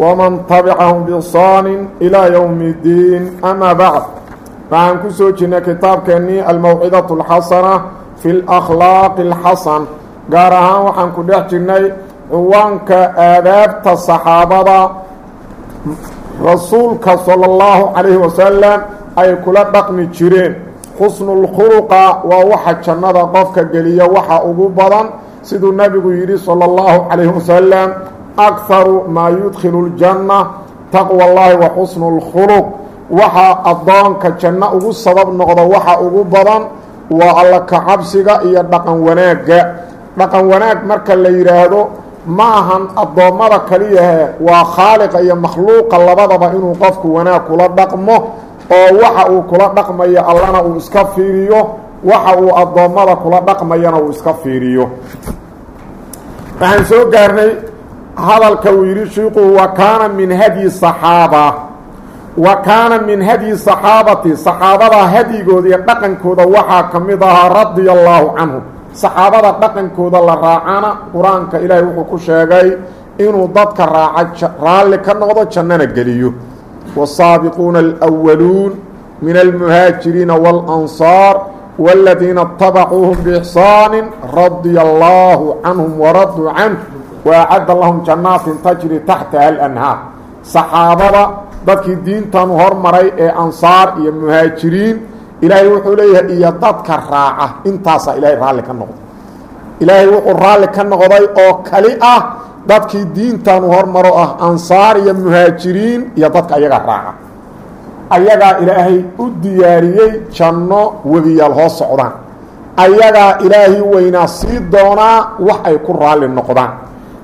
waman tabicahum biixsaanin ilaa yowmi iddiin amaa bacd waxaan ku soo jirnay kitaabkeennii almawcidatu alxasana fi lakhlaaqi alxasan gaar ahaan waxaan ku dhex jirnay ciwaanka aadaabta saxaabada rasuulka sala allahu calayhi wasalam ay kula dhaqmi jireen xusnulkhuluqa waa waxa jannada qofka geliya waxa ugu badan siduu nabigu yidhi sala allahu calayhi wasalam akharu maa yudkhilu ljanna taqwa allaahi wa xusnu اlkhuluq waxaa addoonka janno ugu sabab noqda waxa ugu badan waa alla ka cabsiga iyo dhaqan wanaagga dhaqan wanaag marka la yidhaahdo ma ahan addoommada kaliyahe waa khaaliqa iyo makhluuqa labadaba inuu qofku wanaag kula dhaqmo oo waxa uu kula dhaqmayo allana uu iska fiiriyo waxa uu addoommada kula dhaqmayana uu iska fiiriyo waxaan gaarnay hadalka uu yidhi shiiqu wa kaana min hadyi saxaaba. Wa kaana min hadyi saxaabati saxaabada hadyigooda iyo dhaqankooda waxaa ka mid ahaa radia allaahu canhum saxaabada dhaqankooda la raacana qur'aanka ilaahay wuxuu ku sheegay inuu dadka raaca raalli ka noqdo jannana geliyo. Waasaabiquuna alwaluun min almuhaajiriina waalansaar wاladiina اtabacuuhum biixsaani radia allaahu canhum waraduu canh waacadda lahum jannaatin tajri taxtaha alanhaar saxaabada dadkii diintanu hormaray ee ansaar iyo muhaajiriin ilaahay wuxuu leeyahay iyo dadka raaca intaasaa ilaahay raalli ka noqday ilaahay wuxuu raalli ka noqday oo kali ah dadkii diintanu hormaro ah ansaar iyo muhaajiriin iyo dadka ayagaa raaca ayagaa ilaahay u diyaariyey janno webiyaal hoos socdaan ayagaa ilaahay weynaa sii doonaa wax ay ku raalli noqdaan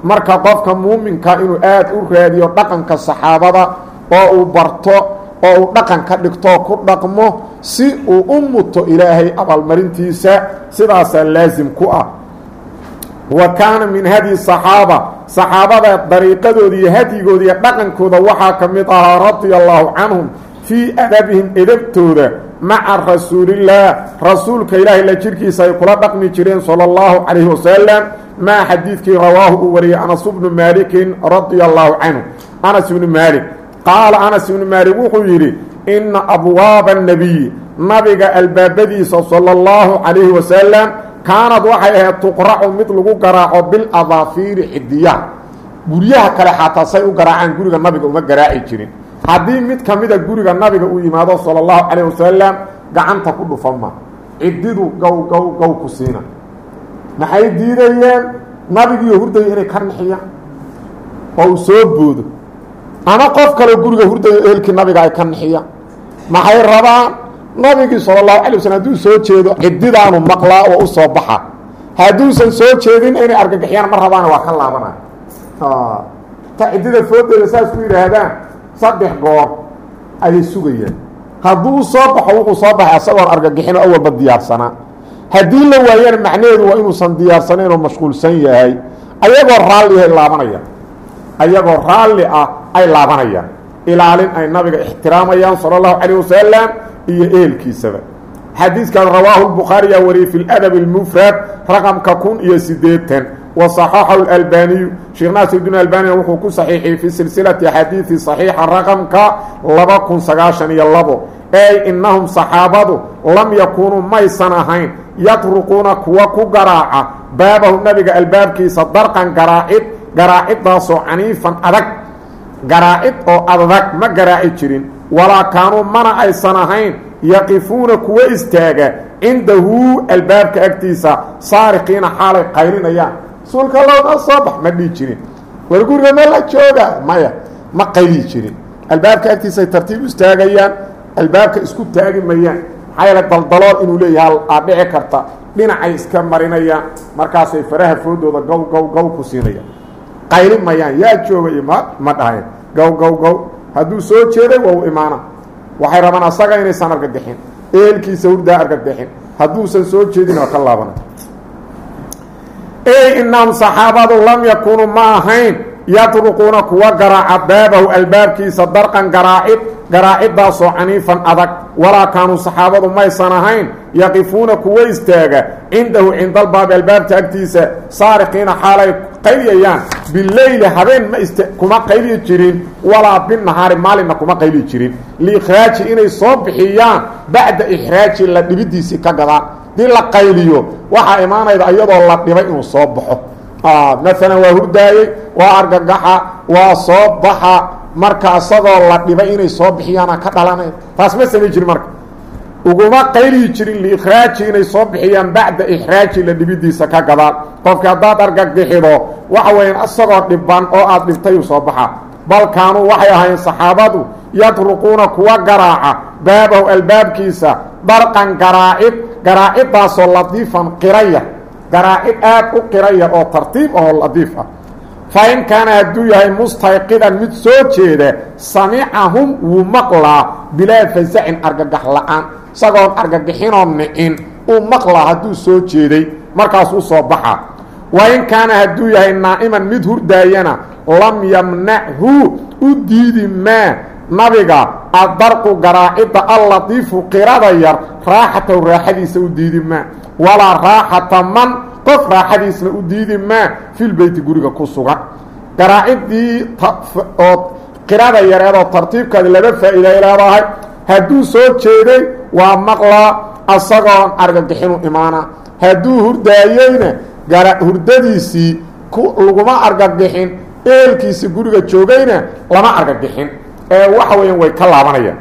marka qofka muuminka inuu aada u raadiyo dhaqanka saxaabada oo uu barto oo uu dhaqan ka dhigtoo ku dhaqmo si uu u muto ilaahay abaalmarintiisa sidaasaa laasim ku ah. Wa kaana min hadyi saxaaba saxaabada dariiqadooda iyo hadyigooda iyo dhaqankooda waxaa ka mid ahaa radia allaahu canhum fii adabihim edabtooda maca rasuulillaah rasuulka ilaahay la jirkiisa ay kula dhaqmi jireen sala allahu calayhi wasalam maa xadiidkii rawaahu uu wariyey anas bnu maalikin radia allaahu canhu anas ibnu maalik qaala anas ibnu maalik wuxuu yidhi inna abwaaba annabiyi nabiga albaabadiisa sala allahu calayhi wasalam kaanad waxay ahayd tuqracu mid lagu garaaco biladaafiiri xidiyaha guryaha kale xataa say u garaacaan guriga nabiga uma garaaci jirin haddii mid ka mida guriga nabiga uu yimaado sala allahu calayh wasalam gacanta ku dhufan ma. Cididu gow gow gow ku siina. Maxay diidayeen? Nabigiiyo hurdaya inay ka nixiyaan oo uu soo boodo. Ama qof kaleo guriga hurdayo ehelkii nabiga ay ka nixiyaan maxay rabaan? Nabigii sala allahu calay waslm hadduu soo jeedo cididaanu maqlaa oo u soo baxa. Hadduusan soo jeedin inay argagixiyaan ma rabaana waa ka laabanaya. Ta ciddida foodeeda saas ku yidhaahdaan saddex goor ayay sugayaan hadduu soo baxo wuxuu soo baxay asagoon argagixin awalba diyaarsanaa haddii la waayana macnaheedu waa inuusan diyaarsanayn oo mashquulsan yahay. Ayagoo raalli ay laabanayaan ayagoo raalli ah ay laabanayaan ilaalin ay nabiga ixtiraamayaan sala allahu calayh wasalam iyo ehelkiisaba xadiidkan rawaahu lbukhaariyaa wariyey fi ladab اlmufrad raqamka kun iyo sideetan wa صaxaxahu اlalbaniyu sheekh naasirdiin albanina wuxuu ku saxiixiyey fi silsilati axaadiidi صaxiixa raqamka laba kun sagaashan iyo labo ey innahum saxaabadu lam yakuunuu maysan ahayn yatruquuna kuwa ku garaaca baabahu nabiga albaabkiisa darqan garaacid garaaciddaasoo caniifan adag garaacid oo adag ma garaaci jirin walaa kaanuu mana aysan ahayn yaqifuuna kuwa istaaga cindahu albaabka agtiisa saariqiina xaalay qaylinayaan rasuulka lowna soo bax ma dhihi jirin. War guriga la jooga maya ma qayli jirin. Albaabka agtiisaay tartiib istaagayaan albaabka isku taagi mayaan. Maxaa yeele daldalool inuu leeyahay aa dhici karta. Dhinacay iska marinayaan markaasay faraha foodooda gow gow gow ku siinayaan. Qayli mayaan yaa jooga iyo ma dhahayn gow gow gow hadduu soo jeeday waa u imaana waxay rabaan asaga inaysan argagixin. Ehelkiisa hurdaa argagixin. Hadduusan soo jeedin waa ka laabana ey inahum saxaabadu lam yakunuu ma ahayn yadruquuna kuwa garaaca baabahu albaabkiisa darqan garaacid garaaciddaasoo caniifan adag walaa kaanuu saxaabadu maysan ahayn yaqifuuna kuwa istaaga cindahu cindalbaabi albaabta agtiisa saariqiina xaalay qayliyayaan bileyli habeen ma ist kuma qayliyi jirin walaa binahaari maalinna kuma qayliyi jirin liikhraaji inay soo bixiyaan bacda ikhraaji la dhibidiisii ka gadaan dii la qayliyo waxaa imaanayda iyadoo la dhibay inuu soo baxo. Maalan waa hurdaayey waa argagaxa waa soo baxa. Marka isagoo la dhibay inay soo bixiyaana ka dhalanay taas ma samay jirin marka. Uguma qayliyi jirin liikhraaji inay soo bixiyaan bacda ikhraaji la dhibidiisa ka gadaan qofki haddaad argagixido waxa weeyaan isagoo dhiban oo aada dhibtayuu soo baxa. Bal kaanuu waxay ahayn saxaabadu yadruquuna kuwa garaaca baabahu albaabkiisa darqan garaacid garaaciddaasoo ladiifan qiraya. Garaacid aad u qiraya oo tartiib oo ladiif ah. Fa in kaana hadduu yahay mustayqidan mid soo jeeda samicahum wuu maqlaa bilaa fasacin argagax la'aan. Isagoon argagixinoo nicin uu maqlaa hadduu soo jeeday markaasuu soo baxa. Wa in kaana hadduu yahay naa'iman mid hurdaayana lam yamnachu u diidi maa nabiga addarqu garaacidda allatiifu qirada yar raaxatahu raaxadiisa u diidi maa walaa raaxata man qof raaxadiisna u diidi maa filbeyti guriga ku sugan garaaciddii oo qirada yareedoo tartiibkaadi laba faa'iiday leedahay hadduu soo jeeday waa maqlaa asagoon argagixinu imaana. Hadduu hurdaayeyna hurdadiisii laguma argagixin eelkiisi guriga joogayna lama argagixin ee waxa weeyaan way ka laabanayaan.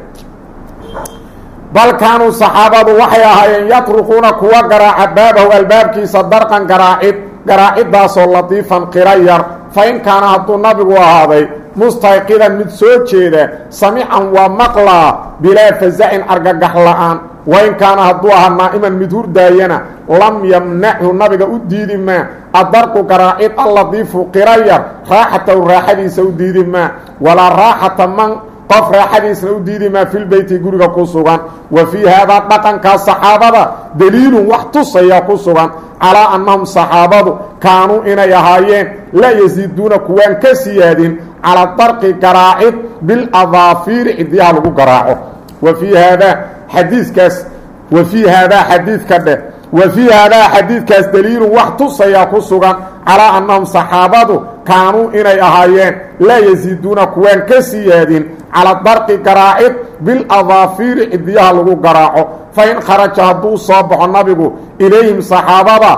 Bal kaanuu saxaabadu waxay ahaayeen yatruquuna kuwa garaaca baabahu albaabkiisa darqan garaacid garaaciddaasoo latiifan qira yar. Fa in kaana hadduu nabigu ahaaday mustayqidan mid soo jeeda samican waa maqlaa bilaa fasacin argagax la'aan wain kaana hadduu ahaa naa'iman mid hurdaayana lam yamnachu nabiga u diidi maa addarqu garaacid alladiifu qira yar raaxatahu raaxadiisa u diidi maa walaa raaxata man qof raaxadiisna u diidi maa filbeyti guriga ku sugan. Wa fii haadaa dhaqankaa saxaabada daliilun wax tusaya ku sugan. Calaa annahum saxaabadu kaanuu inay ahaayeen laa yasiiduuna kuwaan ka siyaadin calaa darqi garaacid biladaafiiri cidyaha lagu garaaco. Wa fii haadaa xadiikaas wa fii haadaa xadiidka dheh wa fii haadaa xadiidkaas daliilun wax tusayaa ku sugan. Calaa annahum saxaabadu kaanuu inay ahaayeen laa yasiiduuna kuwaan ka siyaadin calaa darqi garaacid biladaafiiri cidyaha lagu garaaco. Fa in kharaja hadduu soo baxo nabigu ilayhim saxaabada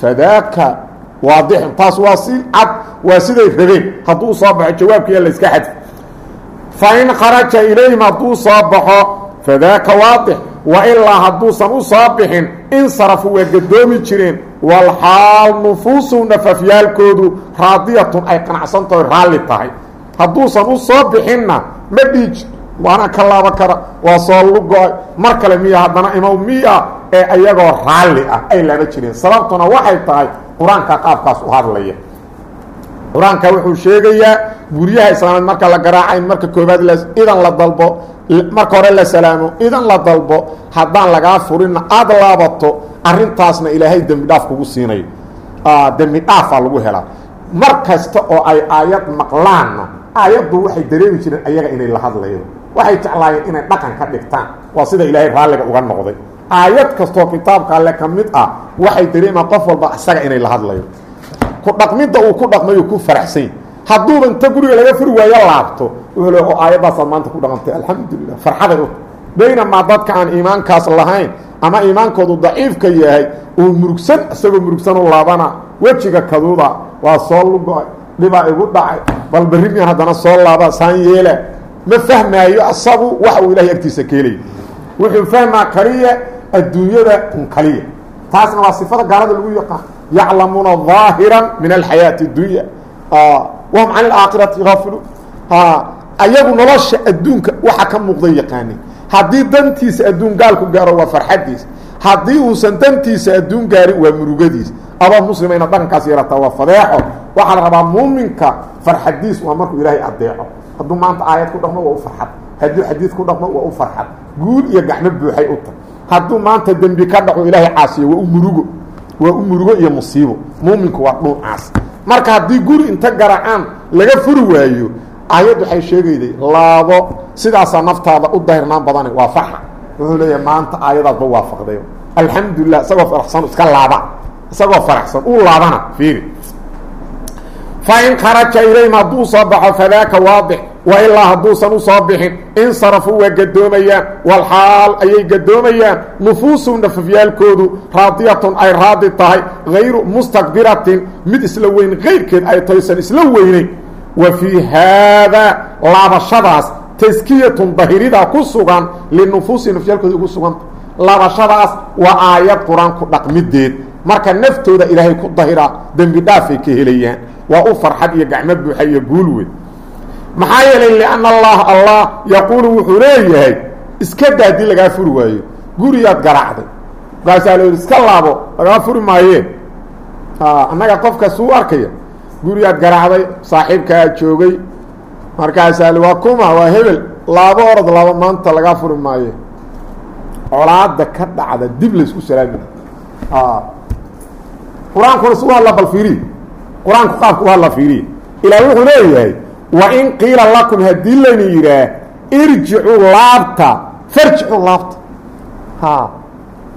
fadaaka waadixun taas waa si cad waa siday rabeen. Hadduu soo baxo jawaabkiiya layska xadfi. Fa in kharaja ilayhim hadduu soo baxo fadaaka waadix. Wa ilaa hadduusan u soo bixin insarafu waa gadoomi jireen walxaal nufuusu nafafyaalkoodu raadiyatun ay qanacsantaho raalli tahay. Hadduusan u bixinna ma dhiij waana ka laaba kara. Waa soo lugo-ay mar kale miya haddana imaw miya ee iyagoo raalli ah ay laaba jireen. Sababtuna waxay tahay qur'aanka qaabkaas u hadlaya. Qur'aanka wuxuu sheegayaa guryaha islaameed marka la garaaca in marka koobaad idan la dalbo marka hore la salaamo idan la dalbo haddaan lagaa furinna aada laabato arrintaasna ilaahay dembi dhaaf kugu siinayo dembi dhaafaa lagu helaa. Mar kasta oo ay aayad maqlaanna aayaddu waxay dareemi jireen ayaga inay la hadlayo waxay jeclaayeen inay dhaqan ka dhigtaan. Waa sida ilaahay raalliga uga noqday. Aayad kastoo kitaabka alle ka mid ah waxay dareemaan qof walba isaga inay la hadlayo ku dhaqmidda uu ku dhaqmayo ku faraxsany hadduuba inta guriga laga furi waayo laabto wuxuu le oo aayadaasaad maanta ku dhaqantay alxamdulilah farxaday u. Baynamaa dadka aan iimaankaas lahayn ama iimaankoodu daciifka yahay uu murugsan isagoo murugsan u laabana wejiga kaduuda waa soo lugo-ay dhibaa igu dhacay bal berri miyan haddana soo laaba saan yeela ma fahmaayo asagu waxa uu ilahay agtiisa keelaya wuxuu fahmaa kaliya adduunyada un kaliya taasna waa sifada gaalada lagu yaqaan yaclamuuna ظaahira min alxayaaةi اdunya wahum can اlaakhirati gaafiluun ayagu nolosha adduunka waxa ka muuqday yaqaanin haddii dantiisa adduun gaalku gaaro waa farxadiisa haddii uusan dantiisa adduun gaarin waa murugadiisa adoo muslima inaad dhaqankaas yeelataa waa fadeexo. Waxaa la rabaa muuminka farxadiis waa markuu ilaahay adeeco hadduu maanta aayad ku dhaqmo waa u farxad. Hadduu xadiid ku dhaqmo waa u farxad. Guul iyo gacmo buuxay u tahay hadduu maanta dembi ka dhaco ilaahay caasiyo waa u murugo. Waa u murugo iyo musiibo. Muuminku waa dhuucaas. Marka haddii guri inta garacaan laga furi waayo aayad waxay sheegayday laabo sidaasaa naftaada u dahirnaan badane waa farxa. Wuxuu leeyahay maanta aayadaadba waafaqday. Alxamdulilah isagoo faraxsan iska laaba isagoo faraxsan uu laabana fiiri. Fain kharaja ilayhim hadduu soo baxo fadaaka waadix wa ilaa hadduusan u soo bixin insarafuu waa gadoomayaan walxaal ayay gadoomayaan nufuusuhum nafafyaalkoodu raadiyatun ay raadi tahay hayru mustakbiratin mid isla weyn kayrkeed ay taysan isla weyneyn. Wa fii haadaa laabashadaas taskiyatun dahirida ku sugan linufuusi nafyaalkooda ugu suganta laabashadaas waa aayad qur'aanku dhaqmideed marka naftooda ilaahay ku dahira dembi dhaafay ka helayaan. Waa u farxad iyo gacmo buuxa iyo guul weyn. Maxaa yeelay lianna allaha allah yaquulu wuxuu leeyahay iska daa haddii lagaa furi waayo. Guriyaad garaacday. Markaasaa la yidhi iska laabo lagaa furi maayeen annaga qofkaas uu arkaya guriyaad garaacday saaxiibkaa joogay. Markaasaa waa kuma waa hebel. Laabo orod laba maanta lagaa furi maaye. Colaada ka dhacda dib laysku salaami qur'aankuna su hadla bal fiiriy qur'aanku qaabka u hadla fiiriya ilaa wuxuu leeyahay wain qiila lakum haddii layna yidhaah irjicuu laabta farjicuu laabta. Ha.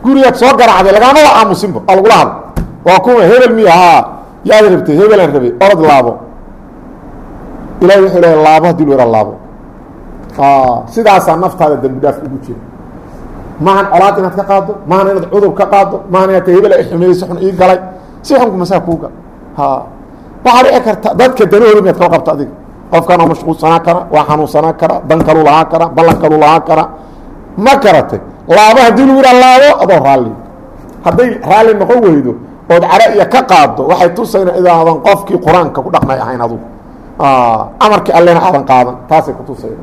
Gurigaad soo garacday lagaamaba aamusinba oo lagula hadla waa kuma hebel miya haa yaad rabtay hebelaan rabay orod laabo. Ilahi wuxuu leeya laabo haddii lu yara laabo. Sidaasaa naftaada dhaaf ugu jira. Maahan colaad inaad ka qaado maahan inaad cudur ka qaado maahan inaad xumeeyey si xun ii galay si xunku masaa kuu gal ha. Waxaa dhici karta dadka danahooda miyaad kala qabta adiga. Qofkan oo mashquulsanaan kara waa xanuunsanaan kara dan kaluu lahaan kara ballan kaluu lahaan kara. Ma garatay laabo haddii lagu yidhaha laabo adoo raalli. Hadday raalli noqon weydo ood cara iyo ka qaado waxay tusayna idaadan qofkii qur'aanka ku dhaqmay ahayn adugu. Amarkii allena aadan qaadan taasay ku tusayna.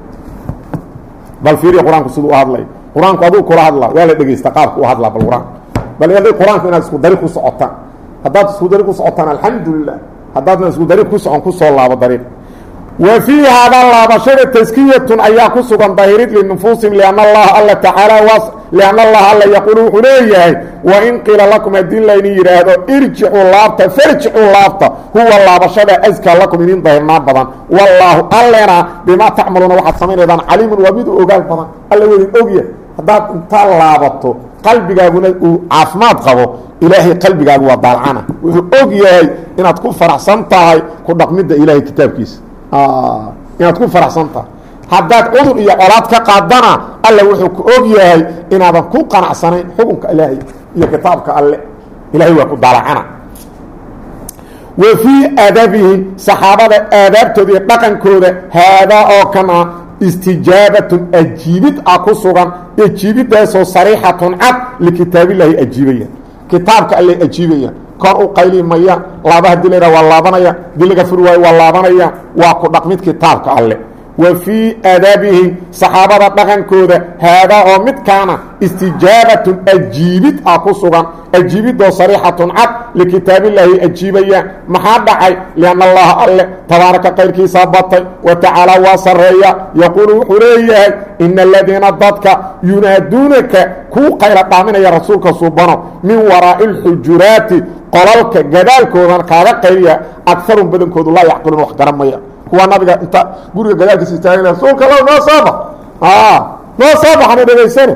Bal fiiriya qur'aanku siduu u hadlay. Qur'aanku aduu kula hadlaa waa la dhegeysta qaabka u hadlaa bal qur'aanka bal aday qur'aanku inaad isku dari ku socotaan haddaad isku dari ku socotaan alxamdulilah haddaadna isku dari ku socon ku soo laabo dariiq wa fii haadaa laabashada taskiyatun ayaa ku sugan dahirid linufuusihim lianna allaha alla tacaala lianna allaha alla yaquulu wuxuu leeyahay wain qiila lakum haddii layni yidhaahdo irjicuu laabta farjicuu laabta huwa laabashada askaa lakum idin dahirnaan badan. Wallaahu allena bimaa tacmaluuna waxaad samaynaydaan caliimun waa mid u ogaal badan. Alla wadin ogya haddaad intaa laabato qalbigaaguna uu caafimaad qabo ilaahay qalbigaagu waa daalcana wuxuu og yahay inaad ku faraxsan tahay ku dhaqmidda ilaahay kitaabkiisa. Inaad ku faraxsan tahay. Haddaad cudur iyo colaad ka qaadana alla wuxuu ku og yahay inaadan ku qanacsanayn xukunka ilaahay iyo kitaabka alle. Ilahay waa ku daalacana wa fii aadabihim saxaabada aadaabtooda iyo dhaqankooda haadaa oo kan ah istijaabatun ajiibid ah ku sugan ajiibidaasoo sariixatun cad likitaabillaahi ajiibaya. Kitaabka allay ajiibayaan kor u qayli mayaan laaba haddii waa laabanaya haddii laga furi waa laabanayaan waa ku dhaqmid kitaabka alle wa fii aadaabihim saxaabada dhaqankooda haadaa oo midkaana istijaabatun ajiibid ah ku sugan ajiibidoo sariixatun cad likitaabillaahi ajiibayaan maxaa dhacay? Lianna allaha alle tabaaraka qayrkiisaa batay wa tacaala waa sarreeya yaquulu wuxuu leeyahay ina aladiina dadka yunaaduunaka kuu qayla dhaaminaya rasuulka suubano min waraa'i alxujuraati qolalka gadaalkoodan kaaga qayliya agarun badankoodu laa yacqiluun wax maya kuwa inta guriga gadaalkiisa istaagana rasuulka alla noo soo bax. Noo soo baxna dhegaysane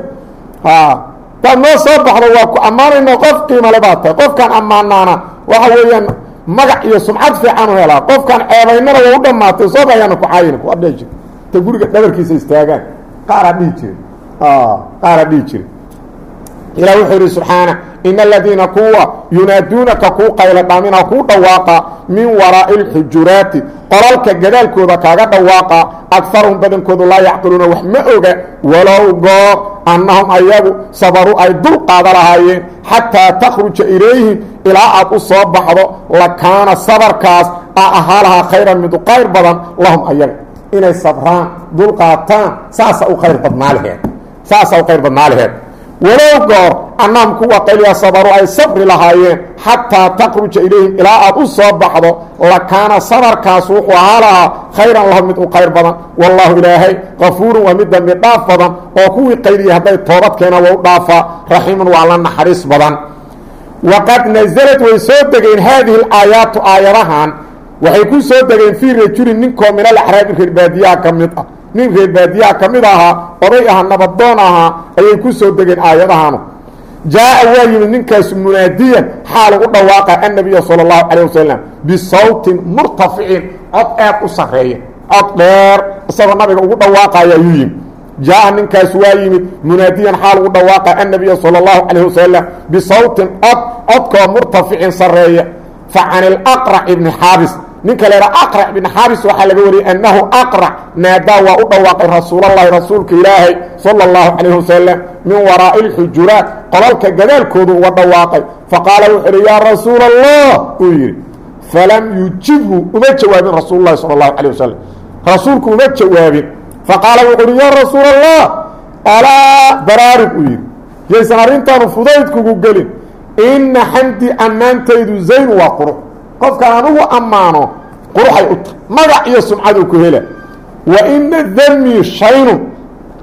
daad noo soo baxdo waa ku ammaanayno qof qiimale baa tahay. Qofkaan ammaanaana waxa weeyaan magac iyo sumcad fiican u helaa qofkaan ceebaynana waa u dhammaatay soo baxyaana ku caayina ku adheh jir ta guriga dhabarkiisa istaagaan qaaraa dhihi jire qaaraa dhihi jire ilah wuxuu yidhi subxaana in aladiina kuwa yunaaduunaka kuu qayla dhaamina kuu dhawaaqa min waraa'i اlxujuraati qolalka gadaalkooda kaaga dhawaaqa agaruhum badankoodu laa yacqiluuna wax ma oga walow goor annahum ayagu sabaruu ay dul qaada lahaayeen xataa takhruja ilayhim ilaa aad u soo baxdo lakaana sabarkaas a ahaa lahaa khayran mid u qayr badan lahum ayaga inay sabraan dul qaataan saasa u khayr badnaa laheed saasa u khayr badnaa laheed walow goor annahum kuwa qayliya sabaru ay sabri lahaayeen xataa taqruja ilayhim ilaa aad u soo baxdo lakaana sabarkaas wuxuu ahaa lahaa khayran lahum mid u khayr badan. Wallaahu ilaahay kafuurun waa mid dambi dhaaf badan oo kuwii qayliya hadday toobad keenaan waa u dhaafaa raxiimun waa la naxariis badan. Waqad nasalad way soo degeen haadihi alaayaatu aayadahan. Waxay ku soo degeen fii rajulin ninkoo min alaxraabi reer baadiyaha ka mid ah nin reer baadiyaha ka mid ahaa oday aha nabadoon ahaa ayay ku soo degeen aayadahanu jaa-a waa yimid ninkaasu munaadiyan xaal ugu dhawaaqa annabiya sala allahu calayh wasalam bisawtin murtaficin cod aad u sarreeya cod dheer isagoo nabiga ugu dhawaaqaya ayuu yimid. Jaa-a ninkaasu waa yimid munaadiyan xaal ugu dhawaaqa annabiya sala allahu calayh wasalam bisawtin cod codkoo murtaficin sarreeya. Fa can ilaqrac ibni xaabis ninka leha aqrac ibn xaabis waxaa laga wariyey annahu aqrac naadaa waa u dhawaaqay rasuulallahi rasuulka ilaahay sala allahu calayh wasalam min waraa'i alxujuraat qolalka gadaalkoodu uga dhawaaqay. Faqaala wuxuu uhi yaa rasuula allah uu yidhi falam yujibhu. Uma jawaabin rasuulu llahi sala allahu calayh wasalam rasuulku uma jawaabin. Faqaala wuxuu uhi yaa rasuula allah alaa baraarug uu yidhi yaysan arrintaanu fudaydkugu gelin. Ina xamdi ammaantaydu zayn waa qurux qofkaan anugu ammaano quruxay u tahay magac iyo sumcaduu ku hela. Wa ina dami shaynun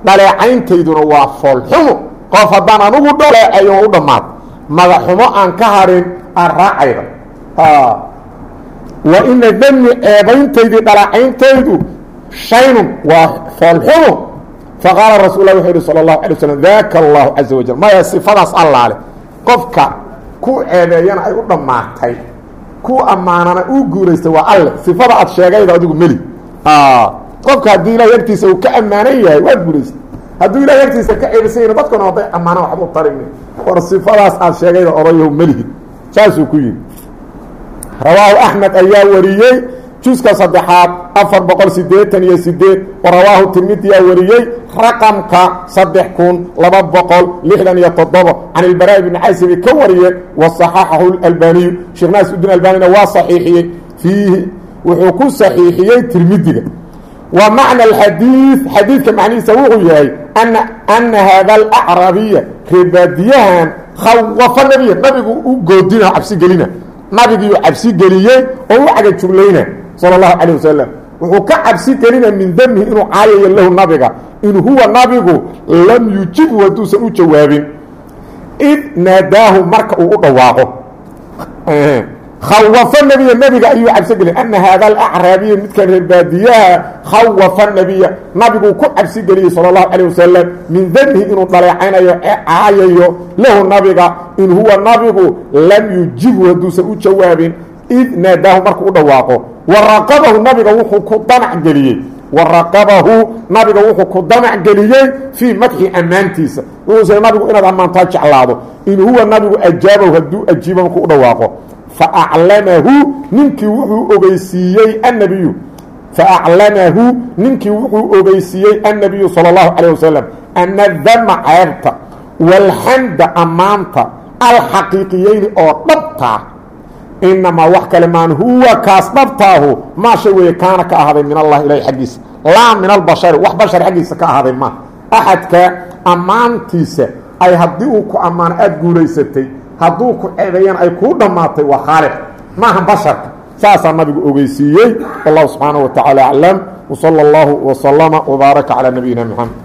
dhaleecayntayduna waa foolxumo. Qof haddaan anugu dhaleecayo u dhammaad magaxumo aan ka harin aan raacayda wa ina dami ceebayntaydii dhaleecayntaydu shaynun waa foolxumo. Faqaala rasul lah wuxuu yihi salى اlahu alay waslm daka allahu caza wajal. Maya sifadaas allaale qofka ku ceebeeyana ay u dhammaatay ku ammaanana uu guulaystay waa alle. Sifada aad sheegayda adigu meli. Qofka haddii ilahay agtiisa uu ka ammaanan yahay waa guulaystay hadduu ilahay agtiisa ka ceebisan yahin dadkuna hadday ammaanaan waxba u tarin war sifadaas aad sheegayda odayahu melihid saasuu ku yidhi. Rawaahu axmed ayaa wariyey juska saddexaad afar boqol sideetan iyo sideed wa rawaahu tirmidiyaa wariyey raqamka saddex kun laba boqol lixdan iyo toddobo. Can ilbaraa ibni xaysibi ka wariyeen wa saxaxahu albaniyu sheekh naasudin albanina waa saxiixiyey. Fiihi wuxuu ku saxiixiyey tirmidiga wa macna alxadiid xadiidka macnihiisa wuxuu yahay ana ana haada alacrabiya reebaadiyahan khawafa nabiya. Nabigu u goodina cabsi gelina. Nabigiiu cabsi geliyey oo u cagajuglayna sala allahu calayh wasalam wuxuu ka cabsi gelina min damihi inuu caayayo lahu nabiga in huwa nabigu lam yujibhu hadduusan u jawaabin. Id naadaahu marka uu u dhawaaqo. Khawafa nabiya nabiga ayuu cabsi geliyay ana haada alacraabiya midkan reer baadiyaha khawafa nabiya nabiguu ku cabsi geliyey sala allahu calayh wasalam min damihi inuu dhaleecaynayo caayayo lahu nabiga in huwa nabigu lam yujibhu hadduusan u jawaabin id naadaahu markuu u dhawaaqo wa raqabahu nabiga wuxuu ku danac geliyey. Wa raqabahu nabiga wuxuu ku danac geliyey fii madxi ammaantiisa. Wuxuuse nabigu inaad ammaantaa jeclaado. In huwa nabigu ajaabahu hadduu ajiibo markuu u dhawaaqo. Faaclamahu ninkii wuxuu ogeysiiyey annabiyu. Faaclamahu ninkii wuxuu ogeysiiyey annabiyu sala allahu calayh wasalam ana dama ceebta walxamda ammaanta alxaqiiqiyeyni oo dhabtaa inamaa wax kale maan huwa kaas dhabtaahu maashay weye kaana ka ahaaday min allahi ilahi xaggiisa laa min albashari wax bashar xaggiisa ka ahaaday maaha axadka ammaantiisa ay haddii uu ku ammaan aada guulaysatay hadduu ku ceedeeyana ay kuu dhammaatay waa khaaliq maaha basharka saasaa nabigu ogeysiiyey wallahu subxaanaه wa tacaala aclam wsala اllahu wslama wbaaraka calaa nabiyina mxamed